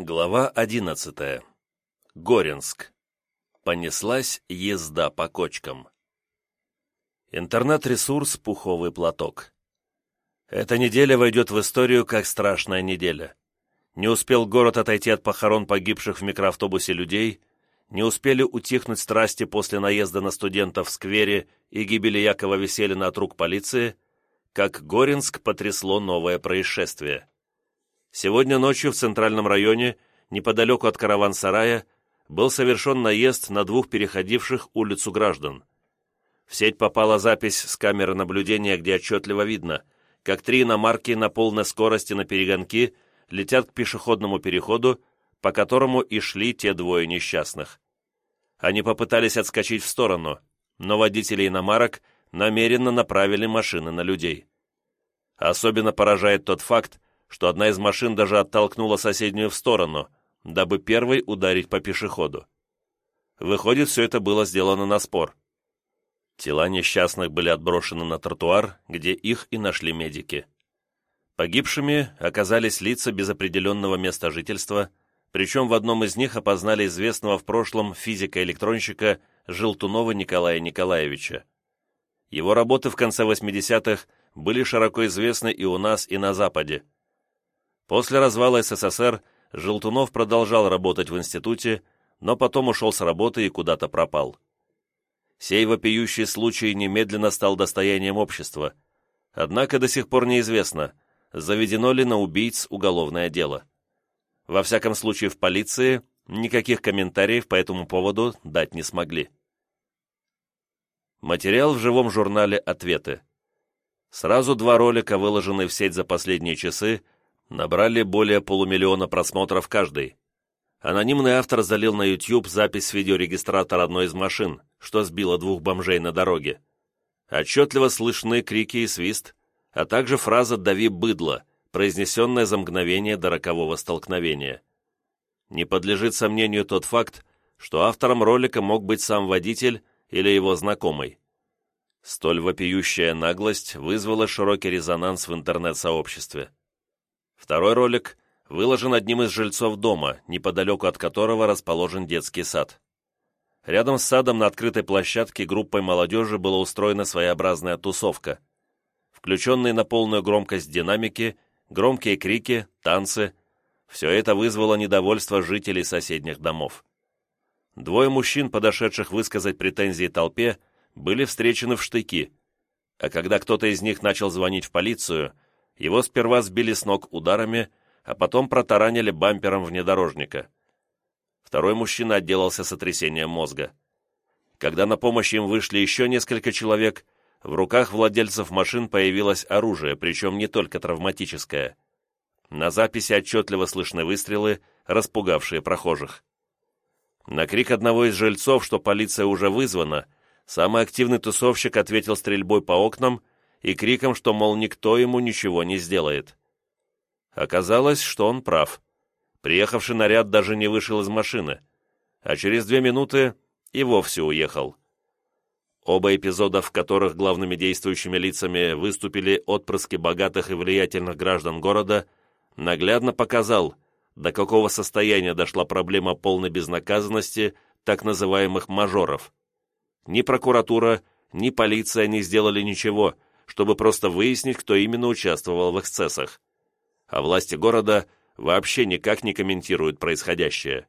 Глава одиннадцатая. Горинск. Понеслась езда по кочкам. Интернет-ресурс «Пуховый платок». Эта неделя войдет в историю как страшная неделя. Не успел город отойти от похорон погибших в микроавтобусе людей, не успели утихнуть страсти после наезда на студентов в сквере и гибели Якова Веселина от рук полиции, как Горинск потрясло новое происшествие. Сегодня ночью в центральном районе, неподалеку от караван-сарая, был совершен наезд на двух переходивших улицу граждан. В сеть попала запись с камеры наблюдения, где отчетливо видно, как три иномарки на полной скорости на перегонки летят к пешеходному переходу, по которому и шли те двое несчастных. Они попытались отскочить в сторону, но водители иномарок намеренно направили машины на людей. Особенно поражает тот факт, что одна из машин даже оттолкнула соседнюю в сторону, дабы первой ударить по пешеходу. Выходит, все это было сделано на спор. Тела несчастных были отброшены на тротуар, где их и нашли медики. Погибшими оказались лица без определенного места жительства, причем в одном из них опознали известного в прошлом физика-электронщика Желтунова Николая Николаевича. Его работы в конце 80-х были широко известны и у нас, и на Западе. После развала СССР Желтунов продолжал работать в институте, но потом ушел с работы и куда-то пропал. Сей вопиющий случай немедленно стал достоянием общества. Однако до сих пор неизвестно, заведено ли на убийц уголовное дело. Во всяком случае, в полиции никаких комментариев по этому поводу дать не смогли. Материал в живом журнале «Ответы». Сразу два ролика, выложенные в сеть за последние часы, набрали более полумиллиона просмотров каждый. Анонимный автор залил на YouTube запись видеорегистратора одной из машин, что сбило двух бомжей на дороге. Отчетливо слышны крики и свист, а также фраза «дави быдло», произнесенная за мгновение до рокового столкновения. Не подлежит сомнению тот факт, что автором ролика мог быть сам водитель или его знакомый. Столь вопиющая наглость вызвала широкий резонанс в интернет-сообществе. Второй ролик выложен одним из жильцов дома, неподалеку от которого расположен детский сад. Рядом с садом на открытой площадке группой молодежи была устроена своеобразная тусовка. Включенные на полную громкость динамики, громкие крики, танцы – все это вызвало недовольство жителей соседних домов. Двое мужчин, подошедших высказать претензии толпе, были встречены в штыки, а когда кто-то из них начал звонить в полицию – его сперва сбили с ног ударами, а потом протаранили бампером внедорожника. Второй мужчина отделался сотрясением мозга. Когда на помощь им вышли еще несколько человек, в руках владельцев машин появилось оружие, причем не только травматическое. На записи отчетливо слышны выстрелы, распугавшие прохожих. На крик одного из жильцов, что полиция уже вызвана, самый активный тусовщик ответил стрельбой по окнам и криком, что, мол, никто ему ничего не сделает. Оказалось, что он прав. Приехавший наряд даже не вышел из машины, а через две минуты и вовсе уехал. Оба эпизода, в которых главными действующими лицами выступили отпрыски богатых и влиятельных граждан города, наглядно показал, до какого состояния дошла проблема полной безнаказанности так называемых мажоров. Ни прокуратура, ни полиция не сделали ничего – чтобы просто выяснить, кто именно участвовал в эксцессах. А власти города вообще никак не комментируют происходящее.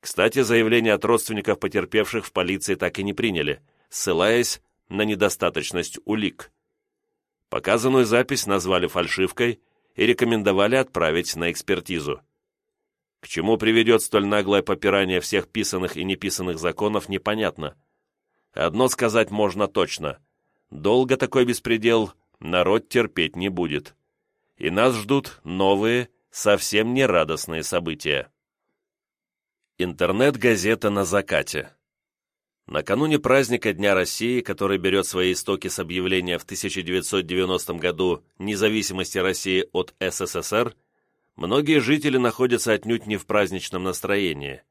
Кстати, заявление от родственников потерпевших в полиции так и не приняли, ссылаясь на недостаточность улик. Показанную запись назвали фальшивкой и рекомендовали отправить на экспертизу. К чему приведет столь наглое попирание всех писанных и неписанных законов, непонятно. Одно сказать можно точно. Долго такой беспредел народ терпеть не будет. И нас ждут новые, совсем не радостные события. Интернет-газета на закате. Накануне праздника Дня России, который берет свои истоки с объявления в 1990 году независимости России от СССР, многие жители находятся отнюдь не в праздничном настроении.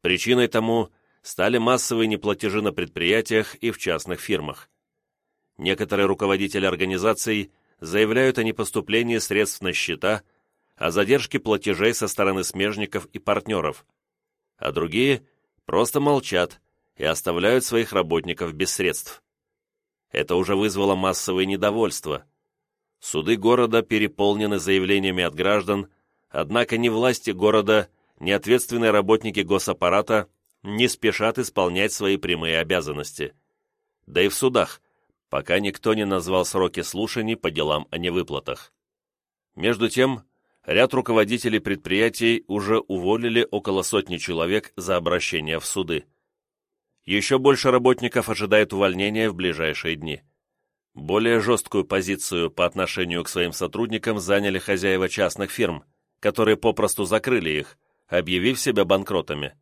Причиной тому стали массовые неплатежи на предприятиях и в частных фирмах. Некоторые руководители организаций заявляют о непоступлении средств на счета, о задержке платежей со стороны смежников и партнеров, а другие просто молчат и оставляют своих работников без средств. Это уже вызвало массовое недовольство. Суды города переполнены заявлениями от граждан, однако ни власти города, ни ответственные работники госаппарата не спешат исполнять свои прямые обязанности. Да и в судах, пока никто не назвал сроки слушаний по делам о невыплатах. Между тем, ряд руководителей предприятий уже уволили около сотни человек за обращение в суды. Еще больше работников ожидает увольнения в ближайшие дни. Более жесткую позицию по отношению к своим сотрудникам заняли хозяева частных фирм, которые попросту закрыли их, объявив себя банкротами.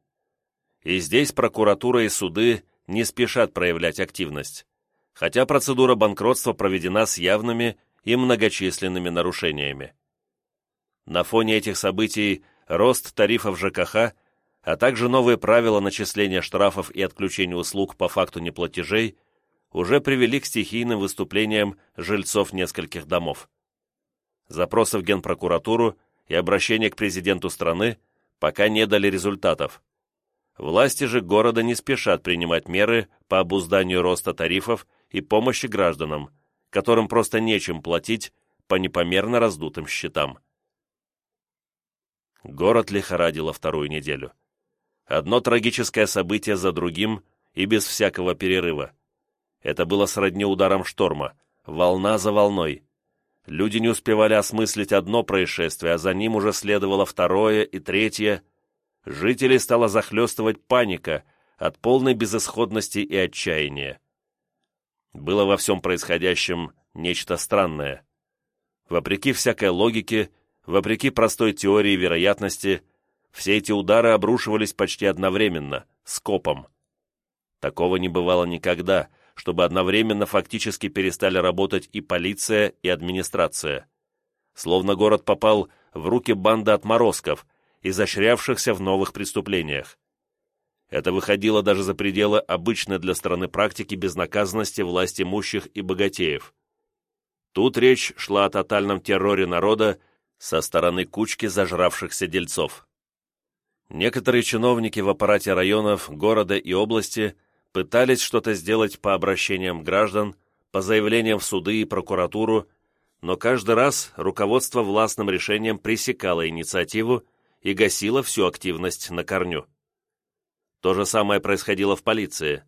И здесь прокуратура и суды не спешат проявлять активность, хотя процедура банкротства проведена с явными и многочисленными нарушениями. На фоне этих событий рост тарифов ЖКХ, а также новые правила начисления штрафов и отключения услуг по факту неплатежей уже привели к стихийным выступлениям жильцов нескольких домов. Запросы в Генпрокуратуру и обращения к президенту страны пока не дали результатов. Власти же города не спешат принимать меры по обузданию роста тарифов и помощи гражданам, которым просто нечем платить по непомерно раздутым счетам. Город лихорадило вторую неделю. Одно трагическое событие за другим и без всякого перерыва. Это было сродни ударом шторма, волна за волной. Люди не успевали осмыслить одно происшествие, а за ним уже следовало второе и третье. Жителей стала захлестывать паника от полной безысходности и отчаяния. Было во всем происходящем нечто странное. Вопреки всякой логике, вопреки простой теории вероятности, все эти удары обрушивались почти одновременно, скопом. Такого не бывало никогда, чтобы одновременно фактически перестали работать и полиция, и администрация. Словно город попал в руки банды отморозков, изощрявшихся в новых преступлениях. Это выходило даже за пределы обычной для страны практики безнаказанности власть имущих и богатеев. Тут речь шла о тотальном терроре народа со стороны кучки зажравшихся дельцов. Некоторые чиновники в аппарате районов, города и области – пытались что-то сделать по обращениям граждан, по заявлениям в суды и прокуратуру, но каждый раз руководство властным решением пресекало инициативу и гасило всю активность на корню. То же самое происходило в полиции.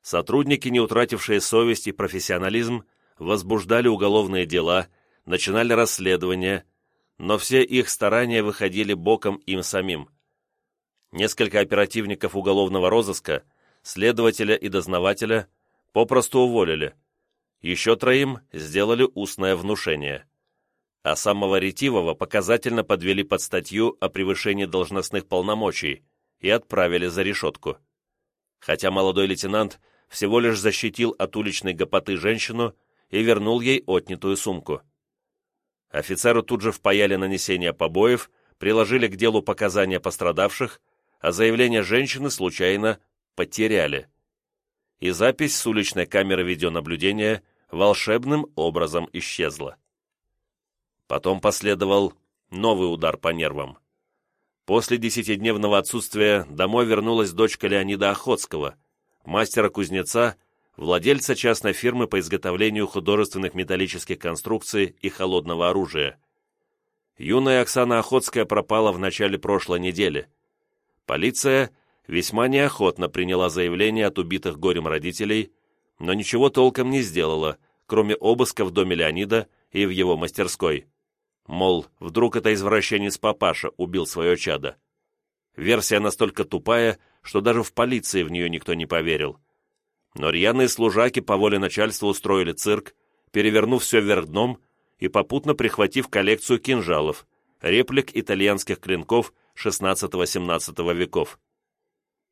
Сотрудники, не утратившие совесть и профессионализм, возбуждали уголовные дела, начинали расследования, но все их старания выходили боком им самим. Несколько оперативников уголовного розыска – следователя и дознавателя попросту уволили. Еще троим сделали устное внушение. А самого ретивого показательно подвели под статью о превышении должностных полномочий и отправили за решетку. Хотя молодой лейтенант всего лишь защитил от уличной гопоты женщину и вернул ей отнятую сумку. Офицеру тут же впаяли нанесение побоев, приложили к делу показания пострадавших, а заявление женщины случайно потеряли. И запись с уличной камеры видеонаблюдения волшебным образом исчезла. Потом последовал новый удар по нервам. После десятидневного отсутствия домой вернулась дочка Леонида Охотского, мастера-кузнеца, владельца частной фирмы по изготовлению художественных металлических конструкций и холодного оружия. Юная Оксана Охотская пропала в начале прошлой недели. Полиция весьма неохотно приняла заявление от убитых горем родителей, но ничего толком не сделала, кроме обыска в доме Леонида и в его мастерской. Мол, вдруг это извращенец папаша убил свое чадо. Версия настолько тупая, что даже в полиции в нее никто не поверил. Но рьяные служаки по воле начальства устроили цирк, перевернув все вверх дном и попутно прихватив коллекцию кинжалов, реплик итальянских клинков XVI-XVII веков.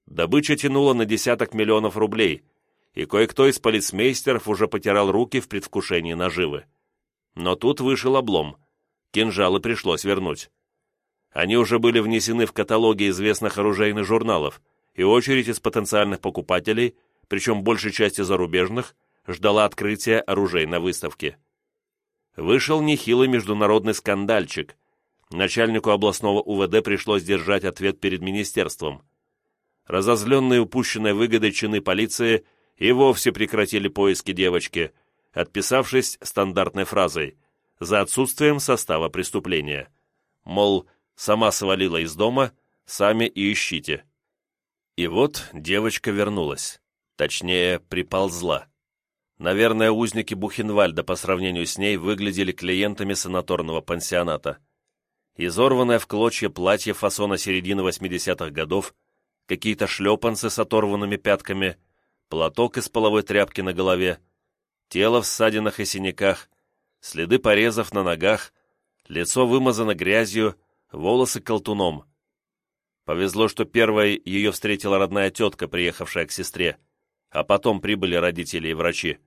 Добыча тянула на десяток миллионов рублей, и кое-кто из полицмейстеров уже потирал руки в предвкушении наживы. Но тут вышел облом. Кинжалы пришлось вернуть. Они уже были внесены в каталоги известных оружейных журналов, и очередь из потенциальных покупателей, причем большей части зарубежных, ждала открытия оружейной выставки. Вышел нехилый международный скандальчик. начальнику областного УВД пришлось держать ответ перед министерством. Разозленные упущенной выгодой чины полиции и вовсе прекратили поиски девочки, отписавшись стандартной фразой «за отсутствием состава преступления». Мол, сама свалила из дома, сами и ищите. И вот девочка вернулась. Точнее, приползла. Наверное, узники Бухенвальда по сравнению с ней выглядели клиентами санаторного пансионата. Изорванное в клочья платье фасона середины 80-х годов, какие-то шлепанцы с оторванными пятками, платок из половой тряпки на голове, тело в ссадинах и синяках, следы порезов на ногах, лицо вымазано грязью, волосы колтуном. Повезло, что первой ее встретила родная тетка, приехавшая к сестре, а потом прибыли родители и врачи.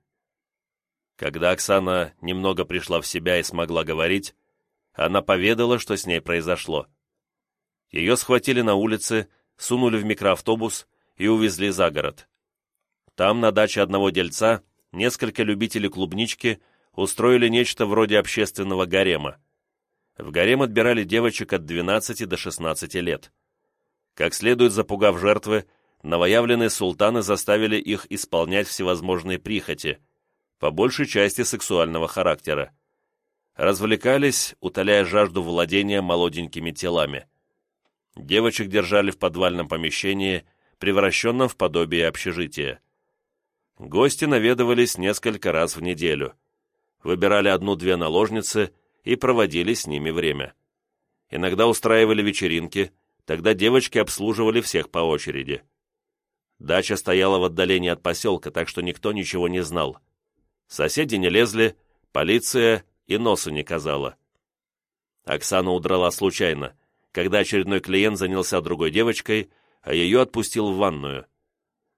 Когда Оксана немного пришла в себя и смогла говорить, она поведала, что с ней произошло. Ее схватили на улице, сунули в микроавтобус и увезли за город. Там, на даче одного дельца, несколько любителей клубнички устроили нечто вроде общественного гарема. В гарем отбирали девочек от 12 до 16 лет. Как следует запугав жертвы, новоявленные султаны заставили их исполнять всевозможные прихоти, по большей части сексуального характера. Развлекались, утоляя жажду владения молоденькими телами. Девочек держали в подвальном помещении, превращенном в подобие общежития. Гости наведывались несколько раз в неделю. Выбирали одну-две наложницы и проводили с ними время. Иногда устраивали вечеринки – Тогда девочки обслуживали всех по очереди. Дача стояла в отдалении от поселка, так что никто ничего не знал. Соседи не лезли, полиция и носу не казала. Оксана удрала случайно, когда очередной клиент занялся другой девочкой, а ее отпустил в ванную.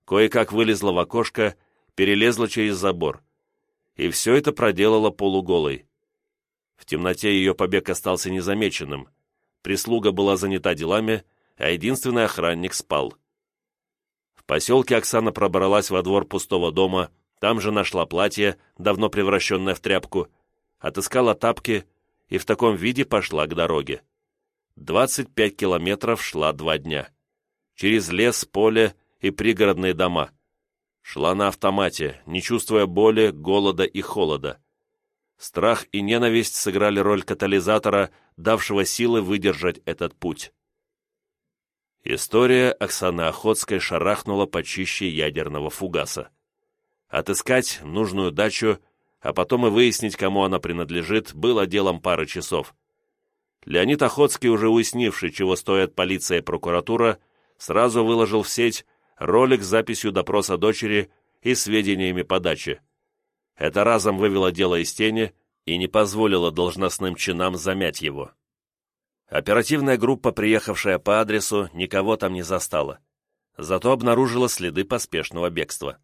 Кое-как вылезла в окошко, перелезла через забор. И все это проделала полуголой. В темноте ее побег остался незамеченным прислуга была занята делами, а единственный охранник спал. В поселке Оксана пробралась во двор пустого дома, там же нашла платье, давно превращенное в тряпку, отыскала тапки и в таком виде пошла к дороге. 25 километров шла два дня. Через лес, поле и пригородные дома. Шла на автомате, не чувствуя боли, голода и холода. Страх и ненависть сыграли роль катализатора, давшего силы выдержать этот путь. История Оксаны Охотской шарахнула почище ядерного фугаса. Отыскать нужную дачу, а потом и выяснить, кому она принадлежит, было делом пары часов. Леонид Охотский, уже уяснивший, чего стоят полиция и прокуратура, сразу выложил в сеть ролик с записью допроса дочери и сведениями по даче. Это разом вывело дело из тени и не позволило должностным чинам замять его. Оперативная группа, приехавшая по адресу, никого там не застала. Зато обнаружила следы поспешного бегства.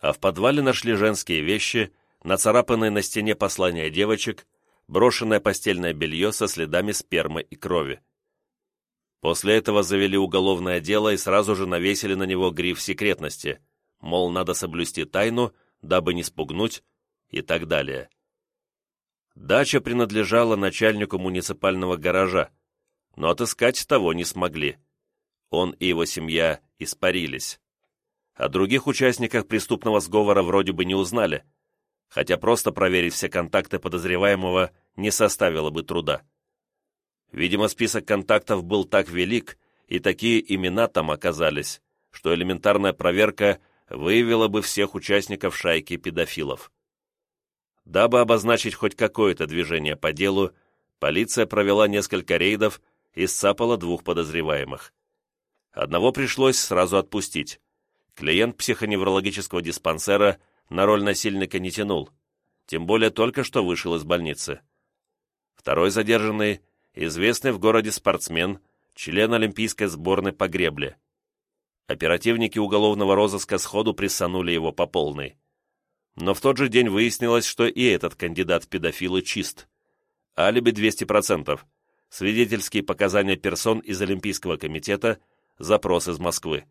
А в подвале нашли женские вещи, нацарапанные на стене послания девочек, брошенное постельное белье со следами спермы и крови. После этого завели уголовное дело и сразу же навесили на него гриф секретности, мол, надо соблюсти тайну дабы не спугнуть и так далее. Дача принадлежала начальнику муниципального гаража, но отыскать того не смогли. Он и его семья испарились. О других участниках преступного сговора вроде бы не узнали, хотя просто проверить все контакты подозреваемого не составило бы труда. Видимо, список контактов был так велик, и такие имена там оказались, что элементарная проверка – выявила бы всех участников шайки педофилов. Дабы обозначить хоть какое-то движение по делу, полиция провела несколько рейдов и сцапала двух подозреваемых. Одного пришлось сразу отпустить. Клиент психоневрологического диспансера на роль насильника не тянул, тем более только что вышел из больницы. Второй задержанный – известный в городе спортсмен, член олимпийской сборной по гребле – Оперативники уголовного розыска сходу прессанули его по полной. Но в тот же день выяснилось, что и этот кандидат педофилы чист. Алиби 200%, свидетельские показания персон из Олимпийского комитета, запрос из Москвы.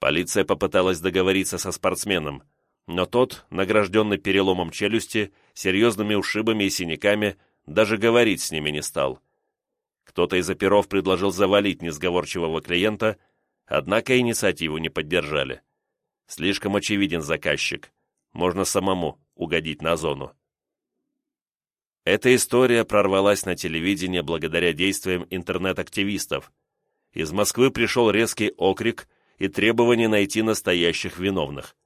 Полиция попыталась договориться со спортсменом, но тот, награжденный переломом челюсти, серьезными ушибами и синяками, даже говорить с ними не стал – Кто-то из оперов предложил завалить несговорчивого клиента, однако инициативу не поддержали. Слишком очевиден заказчик. Можно самому угодить на зону. Эта история прорвалась на телевидение благодаря действиям интернет-активистов. Из Москвы пришел резкий окрик и требование найти настоящих виновных.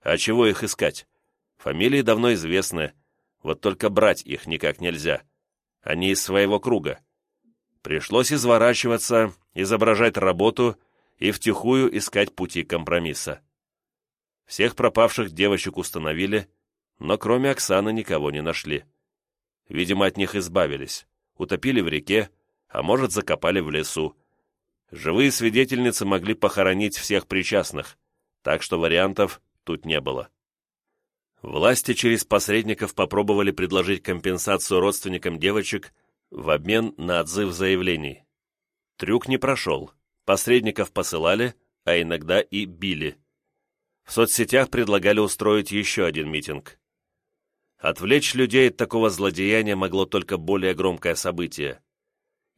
А чего их искать? Фамилии давно известны, вот только брать их никак нельзя. Они из своего круга. Пришлось изворачиваться, изображать работу и втихую искать пути компромисса. Всех пропавших девочек установили, но кроме Оксаны никого не нашли. Видимо, от них избавились, утопили в реке, а может, закопали в лесу. Живые свидетельницы могли похоронить всех причастных, так что вариантов тут не было. Власти через посредников попробовали предложить компенсацию родственникам девочек в обмен на отзыв заявлений. Трюк не прошел, посредников посылали, а иногда и били. В соцсетях предлагали устроить еще один митинг. Отвлечь людей от такого злодеяния могло только более громкое событие.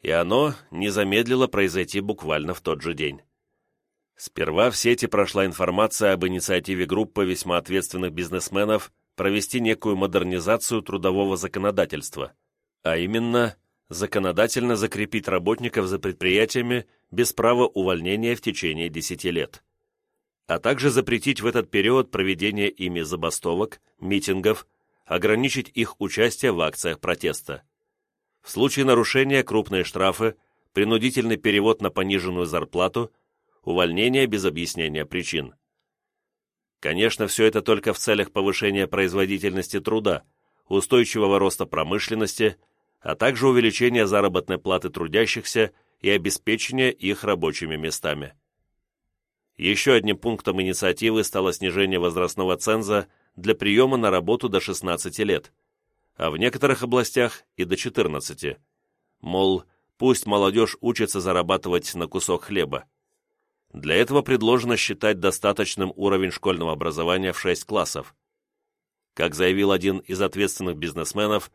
И оно не замедлило произойти буквально в тот же день. Сперва в сети прошла информация об инициативе группы весьма ответственных бизнесменов провести некую модернизацию трудового законодательства, а именно законодательно закрепить работников за предприятиями без права увольнения в течение 10 лет а также запретить в этот период проведение ими забастовок, митингов, ограничить их участие в акциях протеста. В случае нарушения крупные штрафы, принудительный перевод на пониженную зарплату, увольнение без объяснения причин. Конечно, все это только в целях повышения производительности труда, устойчивого роста промышленности, а также увеличения заработной платы трудящихся и обеспечения их рабочими местами. Еще одним пунктом инициативы стало снижение возрастного ценза для приема на работу до 16 лет, а в некоторых областях и до 14. Мол, пусть молодежь учится зарабатывать на кусок хлеба. Для этого предложено считать достаточным уровень школьного образования в 6 классов. Как заявил один из ответственных бизнесменов,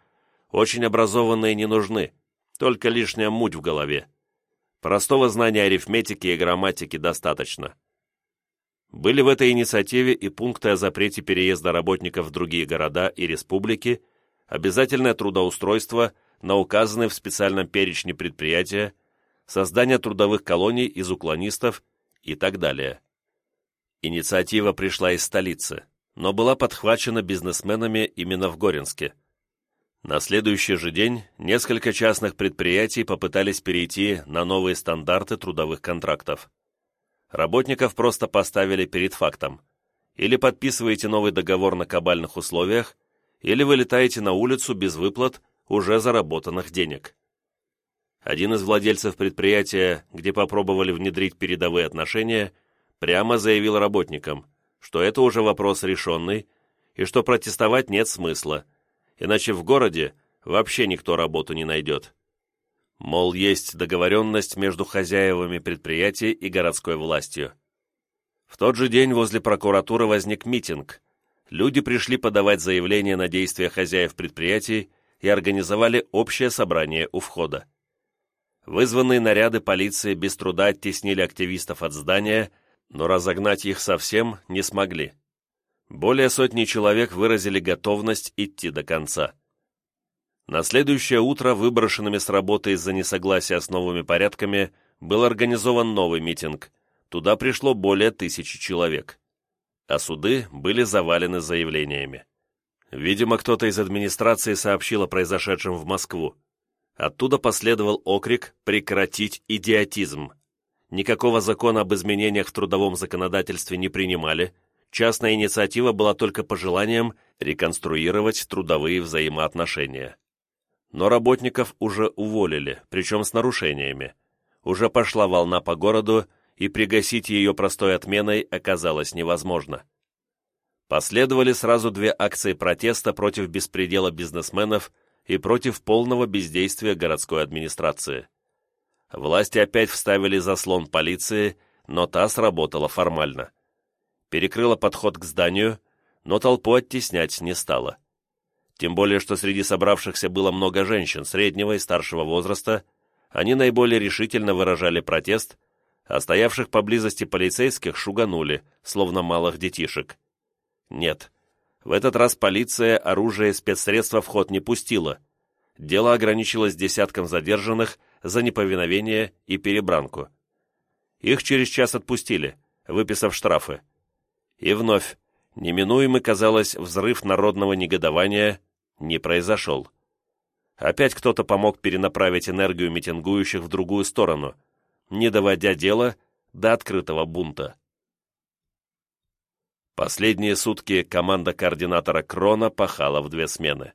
очень образованные не нужны, только лишняя муть в голове. Простого знания арифметики и грамматики достаточно. Были в этой инициативе и пункты о запрете переезда работников в другие города и республики, обязательное трудоустройство на указанные в специальном перечне предприятия, создание трудовых колоний из уклонистов и так далее. Инициатива пришла из столицы, но была подхвачена бизнесменами именно в Горинске. На следующий же день несколько частных предприятий попытались перейти на новые стандарты трудовых контрактов работников просто поставили перед фактом. Или подписываете новый договор на кабальных условиях, или вылетаете на улицу без выплат уже заработанных денег. Один из владельцев предприятия, где попробовали внедрить передовые отношения, прямо заявил работникам, что это уже вопрос решенный, и что протестовать нет смысла, иначе в городе вообще никто работу не найдет. Мол, есть договоренность между хозяевами предприятий и городской властью. В тот же день возле прокуратуры возник митинг. Люди пришли подавать заявления на действия хозяев предприятий и организовали общее собрание у входа. Вызванные наряды полиции без труда оттеснили активистов от здания, но разогнать их совсем не смогли. Более сотни человек выразили готовность идти до конца. На следующее утро, выброшенными с работы из-за несогласия с новыми порядками, был организован новый митинг. Туда пришло более тысячи человек. А суды были завалены заявлениями. Видимо, кто-то из администрации сообщил о произошедшем в Москву. Оттуда последовал окрик «Прекратить идиотизм!». Никакого закона об изменениях в трудовом законодательстве не принимали, частная инициатива была только пожеланием реконструировать трудовые взаимоотношения. Но работников уже уволили, причем с нарушениями. Уже пошла волна по городу, и пригасить ее простой отменой оказалось невозможно. Последовали сразу две акции протеста против беспредела бизнесменов и против полного бездействия городской администрации. Власти опять вставили заслон полиции, но та сработала формально. Перекрыла подход к зданию, но толпу оттеснять не стала. Тем более, что среди собравшихся было много женщин среднего и старшего возраста, Они наиболее решительно выражали протест, а стоявших поблизости полицейских шуганули, словно малых детишек. Нет, в этот раз полиция оружие и спецсредства в ход не пустила. Дело ограничилось десятком задержанных за неповиновение и перебранку. Их через час отпустили, выписав штрафы. И вновь, неминуемый, казалось, взрыв народного негодования не произошел. Опять кто-то помог перенаправить энергию митингующих в другую сторону, не доводя дело до открытого бунта. Последние сутки команда координатора Крона пахала в две смены.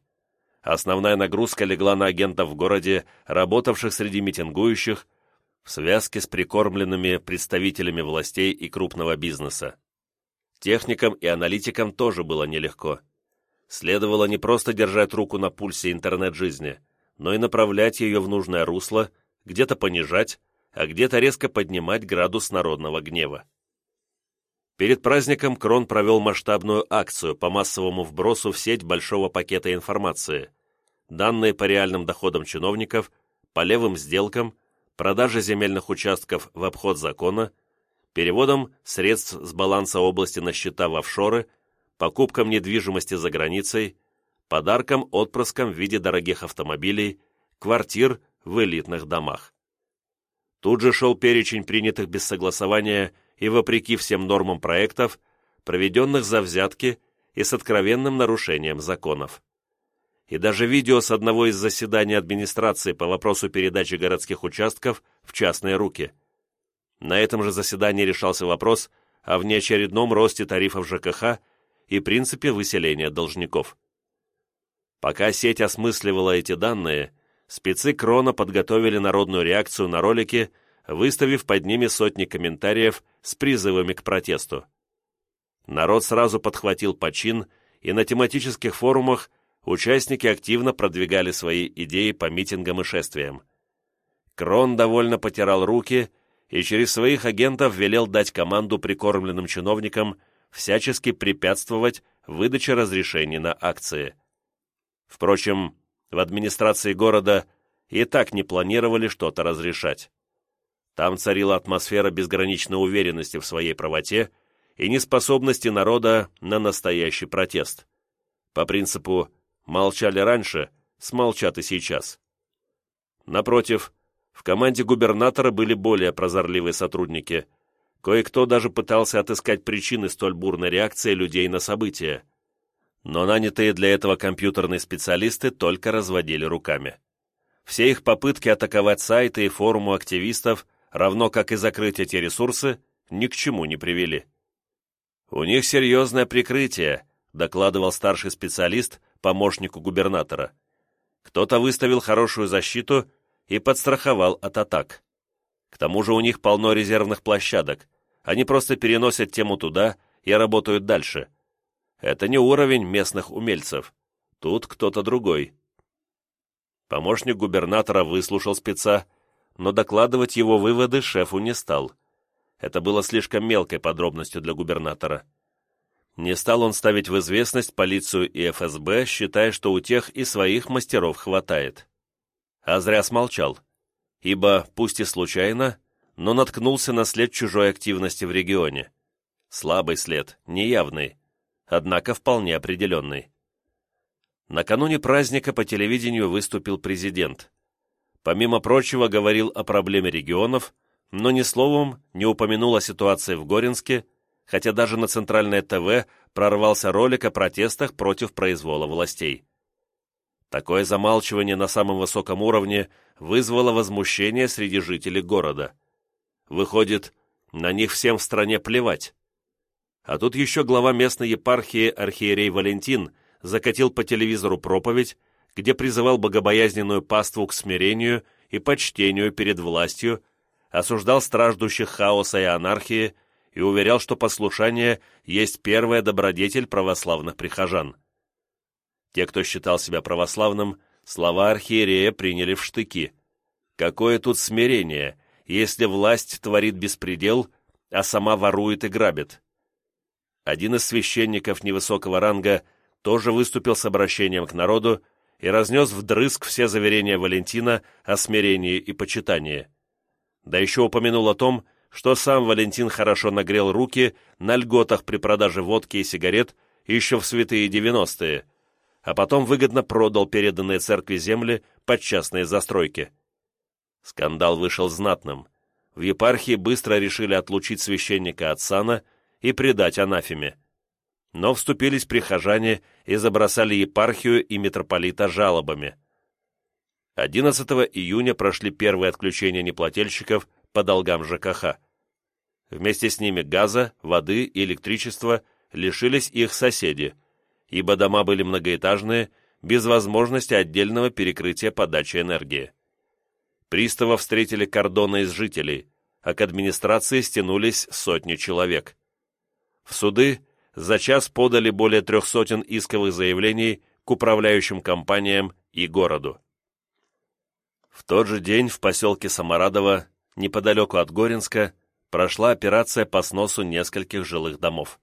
Основная нагрузка легла на агентов в городе, работавших среди митингующих, в связке с прикормленными представителями властей и крупного бизнеса. Техникам и аналитикам тоже было нелегко. Следовало не просто держать руку на пульсе интернет-жизни, но и направлять ее в нужное русло, где-то понижать, а где-то резко поднимать градус народного гнева. Перед праздником Крон провел масштабную акцию по массовому вбросу в сеть большого пакета информации. Данные по реальным доходам чиновников, по левым сделкам, продаже земельных участков в обход закона, переводом средств с баланса области на счета в офшоры – покупкам недвижимости за границей, подаркам отпрыскам в виде дорогих автомобилей, квартир в элитных домах. Тут же шел перечень принятых без согласования и вопреки всем нормам проектов, проведенных за взятки и с откровенным нарушением законов. И даже видео с одного из заседаний администрации по вопросу передачи городских участков в частные руки. На этом же заседании решался вопрос о внеочередном росте тарифов ЖКХ и принципе выселения должников. Пока сеть осмысливала эти данные, спецы Крона подготовили народную реакцию на ролики, выставив под ними сотни комментариев с призывами к протесту. Народ сразу подхватил почин, и на тематических форумах участники активно продвигали свои идеи по митингам и шествиям. Крон довольно потирал руки и через своих агентов велел дать команду прикормленным чиновникам всячески препятствовать выдаче разрешений на акции. Впрочем, в администрации города и так не планировали что-то разрешать. Там царила атмосфера безграничной уверенности в своей правоте и неспособности народа на настоящий протест. По принципу «молчали раньше, смолчат и сейчас». Напротив, в команде губернатора были более прозорливые сотрудники – Кое-кто даже пытался отыскать причины столь бурной реакции людей на события. Но нанятые для этого компьютерные специалисты только разводили руками. Все их попытки атаковать сайты и форумы активистов, равно как и закрыть эти ресурсы, ни к чему не привели. «У них серьезное прикрытие», докладывал старший специалист помощнику губернатора. Кто-то выставил хорошую защиту и подстраховал от атак. К тому же у них полно резервных площадок, они просто переносят тему туда и работают дальше. Это не уровень местных умельцев. Тут кто-то другой. Помощник губернатора выслушал спеца, но докладывать его выводы шефу не стал. Это было слишком мелкой подробностью для губернатора. Не стал он ставить в известность полицию и ФСБ, считая, что у тех и своих мастеров хватает. А зря смолчал, ибо, пусть и случайно, но наткнулся на след чужой активности в регионе. Слабый след, неявный, однако вполне определенный. Накануне праздника по телевидению выступил президент. Помимо прочего, говорил о проблеме регионов, но ни словом не упомянул о ситуации в Горинске, хотя даже на центральное ТВ прорвался ролик о протестах против произвола властей. Такое замалчивание на самом высоком уровне вызвало возмущение среди жителей города. Выходит, на них всем в стране плевать. А тут еще глава местной епархии архиерей Валентин закатил по телевизору проповедь, где призывал богобоязненную паству к смирению и почтению перед властью, осуждал страждущих хаоса и анархии и уверял, что послушание есть первая добродетель православных прихожан. Те, кто считал себя православным, слова архиерея приняли в штыки. Какое тут смирение, если власть творит беспредел, а сама ворует и грабит. Один из священников невысокого ранга тоже выступил с обращением к народу и разнес вдрызг все заверения Валентина о смирении и почитании. Да еще упомянул о том, что сам Валентин хорошо нагрел руки на льготах при продаже водки и сигарет еще в святые девяностые, а потом выгодно продал переданные церкви земли под частные застройки. Скандал вышел знатным. В епархии быстро решили отлучить священника от сана и предать анафеме. Но вступились прихожане и забросали епархию и митрополита жалобами. 11 июня прошли первые отключения неплательщиков по долгам ЖКХ. Вместе с ними газа, воды и электричества лишились их соседи, ибо дома были многоэтажные, без возможности отдельного перекрытия подачи энергии. Приставов встретили кордоны из жителей, а к администрации стянулись сотни человек. В суды за час подали более трех сотен исковых заявлений к управляющим компаниям и городу. В тот же день в поселке Саморадово, неподалеку от Горинска, прошла операция по сносу нескольких жилых домов.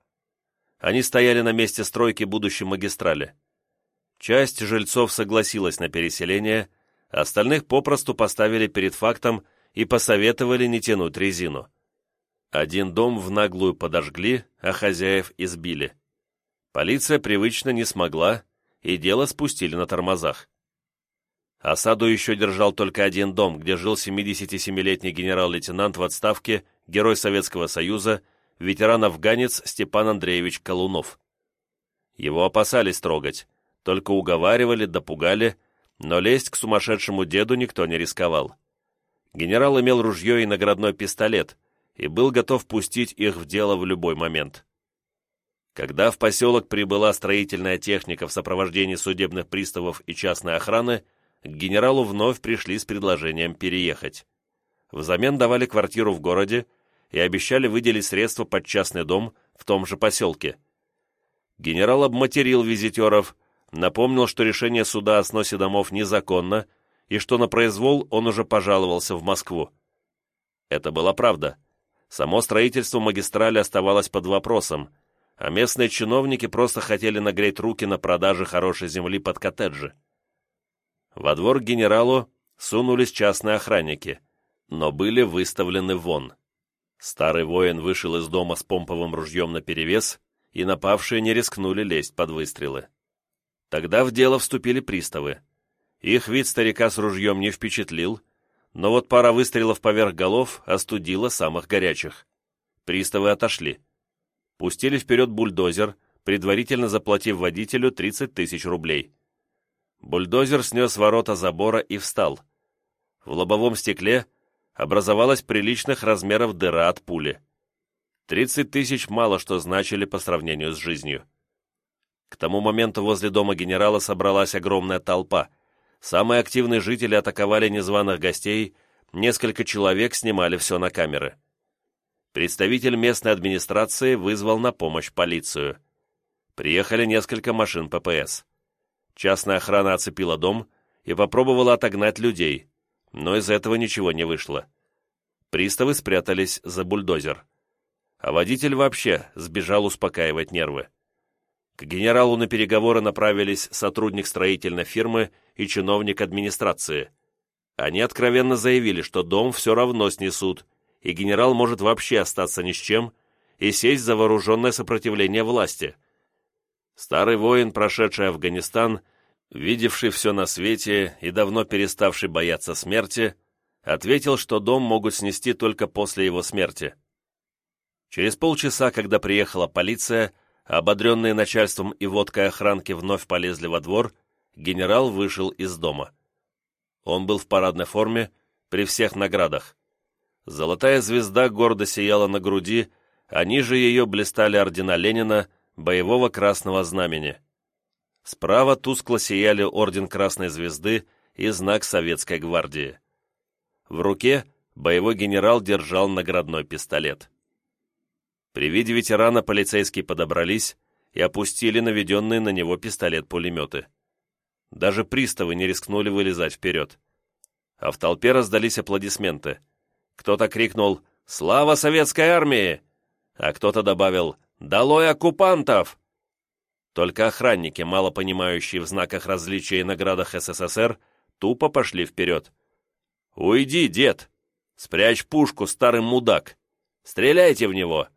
Они стояли на месте стройки будущей магистрали. Часть жильцов согласилась на переселение, остальных попросту поставили перед фактом и посоветовали не тянуть резину. Один дом в наглую подожгли, а хозяев избили. Полиция привычно не смогла, и дело спустили на тормозах. Осаду еще держал только один дом, где жил 77-летний генерал-лейтенант в отставке, герой Советского Союза, ветеран-афганец Степан Андреевич Колунов. Его опасались трогать, только уговаривали, допугали, но лезть к сумасшедшему деду никто не рисковал. Генерал имел ружье и наградной пистолет и был готов пустить их в дело в любой момент. Когда в поселок прибыла строительная техника в сопровождении судебных приставов и частной охраны, к генералу вновь пришли с предложением переехать. Взамен давали квартиру в городе и обещали выделить средства под частный дом в том же поселке. Генерал обматерил визитеров, напомнил, что решение суда о сносе домов незаконно и что на произвол он уже пожаловался в Москву. Это была правда. Само строительство магистрали оставалось под вопросом, а местные чиновники просто хотели нагреть руки на продаже хорошей земли под коттеджи. Во двор к генералу сунулись частные охранники, но были выставлены вон. Старый воин вышел из дома с помповым ружьем наперевес, и напавшие не рискнули лезть под выстрелы. Тогда в дело вступили приставы. Их вид старика с ружьем не впечатлил, но вот пара выстрелов поверх голов остудила самых горячих. Приставы отошли. Пустили вперед бульдозер, предварительно заплатив водителю 30 тысяч рублей. Бульдозер снес ворота забора и встал. В лобовом стекле образовалась приличных размеров дыра от пули. 30 тысяч мало что значили по сравнению с жизнью. К тому моменту возле дома генерала собралась огромная толпа, Самые активные жители атаковали незваных гостей, несколько человек снимали все на камеры. Представитель местной администрации вызвал на помощь полицию. Приехали несколько машин ППС. Частная охрана оцепила дом и попробовала отогнать людей, но из этого ничего не вышло. Приставы спрятались за бульдозер. А водитель вообще сбежал успокаивать нервы. К генералу на переговоры направились сотрудник строительной фирмы и чиновник администрации. Они откровенно заявили, что дом все равно снесут, и генерал может вообще остаться ни с чем и сесть за вооруженное сопротивление власти. Старый воин, прошедший Афганистан, видевший все на свете и давно переставший бояться смерти, ответил, что дом могут снести только после его смерти. Через полчаса, когда приехала полиция, Ободренные начальством и водкой охранки вновь полезли во двор, генерал вышел из дома. Он был в парадной форме, при всех наградах. Золотая звезда гордо сияла на груди, а ниже ее блистали ордена Ленина, боевого красного знамени. Справа тускло сияли орден Красной Звезды и знак Советской Гвардии. В руке боевой генерал держал наградной пистолет. При виде ветерана полицейские подобрались и опустили наведенные на него пистолет-пулеметы. Даже приставы не рискнули вылезать вперед. А в толпе раздались аплодисменты. Кто-то крикнул «Слава советской армии!», а кто-то добавил «Долой оккупантов!». Только охранники, мало понимающие в знаках различия и наградах СССР, тупо пошли вперед. «Уйди, дед! Спрячь пушку, старый мудак! Стреляйте в него!»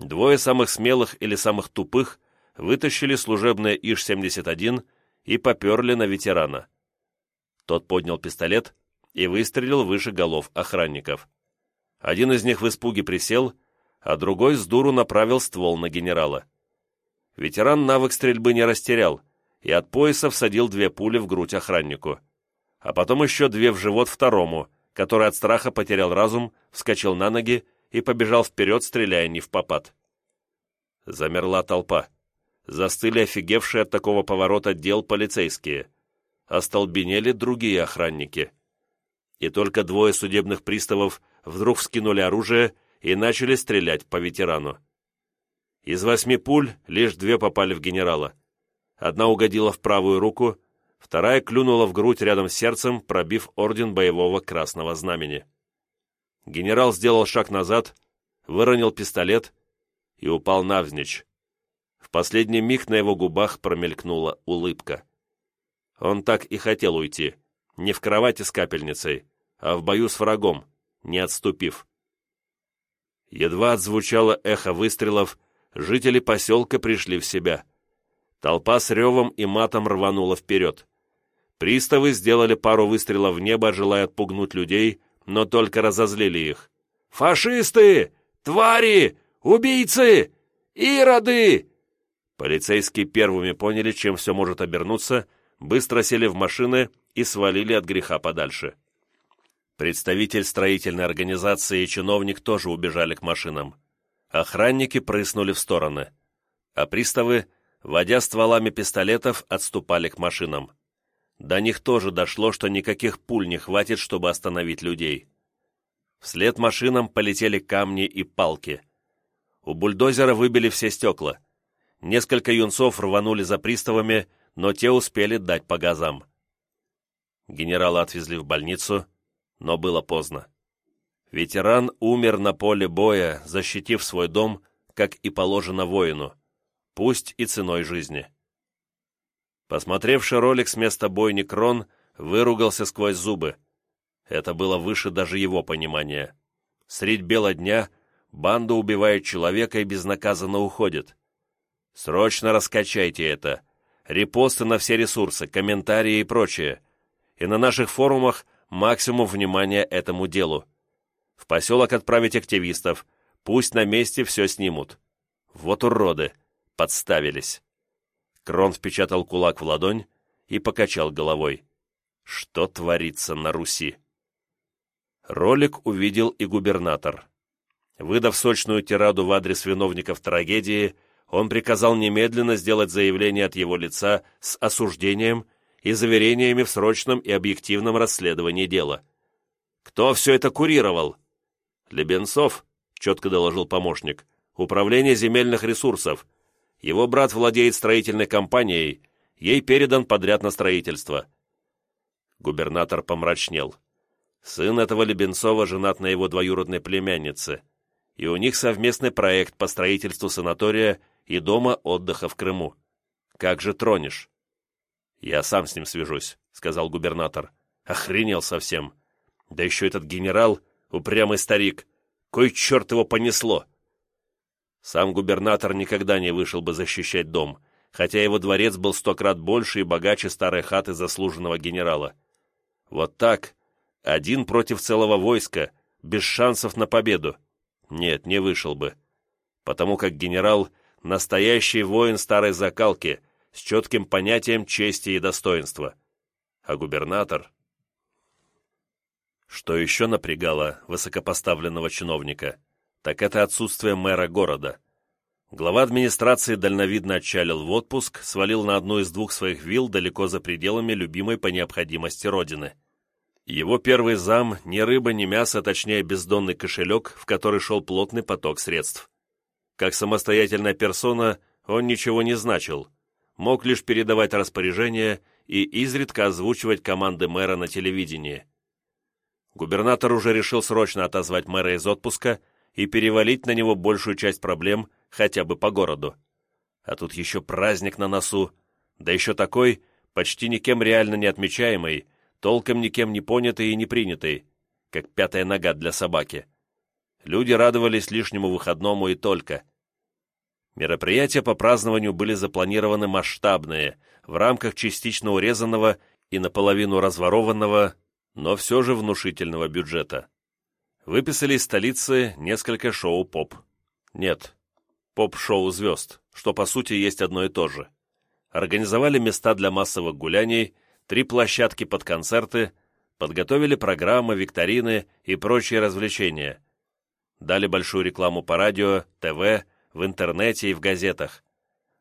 Двое самых смелых или самых тупых вытащили служебное ИЖ-71 и поперли на ветерана. Тот поднял пистолет и выстрелил выше голов охранников. Один из них в испуге присел, а другой с дуру направил ствол на генерала. Ветеран навык стрельбы не растерял и от пояса всадил две пули в грудь охраннику, а потом еще две в живот второму, который от страха потерял разум, вскочил на ноги и побежал вперед, стреляя не в попад. Замерла толпа. Застыли офигевшие от такого поворота дел полицейские. Остолбенели другие охранники. И только двое судебных приставов вдруг вскинули оружие и начали стрелять по ветерану. Из восьми пуль лишь две попали в генерала. Одна угодила в правую руку, вторая клюнула в грудь рядом с сердцем, пробив орден боевого красного знамени. Генерал сделал шаг назад, выронил пистолет и упал навзничь. В последний миг на его губах промелькнула улыбка. Он так и хотел уйти, не в кровати с капельницей, а в бою с врагом, не отступив. Едва отзвучало эхо выстрелов, жители поселка пришли в себя. Толпа с ревом и матом рванула вперед. Приставы сделали пару выстрелов в небо, желая отпугнуть людей, но только разозлили их. «Фашисты! Твари! Убийцы! Ироды!» Полицейские первыми поняли, чем все может обернуться, быстро сели в машины и свалили от греха подальше. Представитель строительной организации и чиновник тоже убежали к машинам. Охранники прыснули в стороны, а приставы, водя стволами пистолетов, отступали к машинам. До них тоже дошло, что никаких пуль не хватит, чтобы остановить людей. Вслед машинам полетели камни и палки. У бульдозера выбили все стекла. Несколько юнцов рванули за приставами, но те успели дать по газам. Генерала отвезли в больницу, но было поздно. Ветеран умер на поле боя, защитив свой дом, как и положено воину, пусть и ценой жизни. Посмотревший ролик с места бойни Крон выругался сквозь зубы. Это было выше даже его понимания. Средь бела дня банда убивает человека и безнаказанно уходит. Срочно раскачайте это. Репосты на все ресурсы, комментарии и прочее. И на наших форумах максимум внимания этому делу. В поселок отправить активистов, пусть на месте все снимут. Вот уроды, подставились. Крон впечатал кулак в ладонь и покачал головой. Что творится на Руси? Ролик увидел и губернатор. Выдав сочную тираду в адрес виновников трагедии, он приказал немедленно сделать заявление от его лица с осуждением и заверениями в срочном и объективном расследовании дела. «Кто все это курировал?» «Лебенцов», — четко доложил помощник, — «Управление земельных ресурсов. Его брат владеет строительной компанией, ей передан подряд на строительство». Губернатор помрачнел. Сын этого Лебенцова женат на его двоюродной племяннице, и у них совместный проект по строительству санатория и дома отдыха в Крыму. Как же тронешь? «Я сам с ним свяжусь», — сказал губернатор. «Охренел совсем. Да еще этот генерал, упрямый старик. Кой черт его понесло?» Сам губернатор никогда не вышел бы защищать дом, хотя его дворец был сто крат больше и богаче старой хаты заслуженного генерала. Вот так, один против целого войска, без шансов на победу. Нет, не вышел бы. Потому как генерал — настоящий воин старой закалки — с четким понятием чести и достоинства. А губернатор... Что еще напрягало высокопоставленного чиновника, так это отсутствие мэра города. Глава администрации дальновидно отчалил в отпуск, свалил на одну из двух своих вилл далеко за пределами любимой по необходимости родины. Его первый зам — ни рыба, ни мясо, точнее бездонный кошелек, в который шел плотный поток средств. Как самостоятельная персона он ничего не значил — мог лишь передавать распоряжения и изредка озвучивать команды мэра на телевидении. Губернатор уже решил срочно отозвать мэра из отпуска и перевалить на него большую часть проблем хотя бы по городу. А тут еще праздник на носу, да еще такой, почти никем реально не отмечаемый, толком никем не понятый и не принятый, как пятая нога для собаки. Люди радовались лишнему выходному и только. Мероприятия по празднованию были запланированы масштабные, в рамках частично урезанного и наполовину разворованного, но все же внушительного бюджета. Выписали из столицы несколько шоу-поп. Нет, поп-шоу звезд, что по сути есть одно и то же. Организовали места для массовых гуляний, три площадки под концерты, подготовили программы, викторины и прочие развлечения. Дали большую рекламу по радио, ТВ, в интернете и в газетах.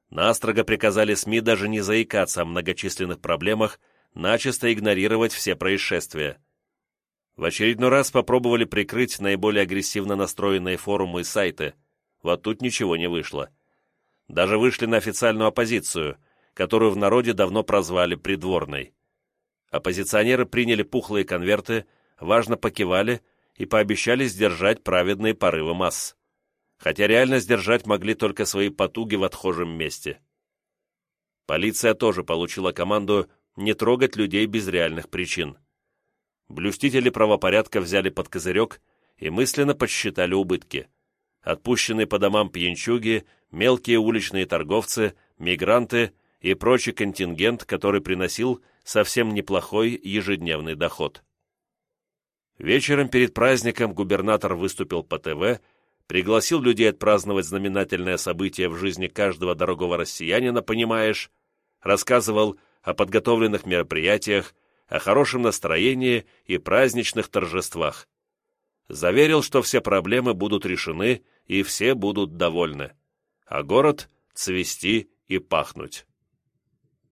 Настрого приказали СМИ даже не заикаться о многочисленных проблемах, начисто игнорировать все происшествия. В очередной раз попробовали прикрыть наиболее агрессивно настроенные форумы и сайты. Вот тут ничего не вышло. Даже вышли на официальную оппозицию, которую в народе давно прозвали «придворной». Оппозиционеры приняли пухлые конверты, важно покивали и пообещали сдержать праведные порывы масс хотя реально сдержать могли только свои потуги в отхожем месте. Полиция тоже получила команду не трогать людей без реальных причин. Блюстители правопорядка взяли под козырек и мысленно подсчитали убытки. Отпущенные по домам пьянчуги, мелкие уличные торговцы, мигранты и прочий контингент, который приносил совсем неплохой ежедневный доход. Вечером перед праздником губернатор выступил по ТВ пригласил людей отпраздновать знаменательное событие в жизни каждого дорогого россиянина, понимаешь, рассказывал о подготовленных мероприятиях, о хорошем настроении и праздничных торжествах. Заверил, что все проблемы будут решены и все будут довольны, а город цвести и пахнуть.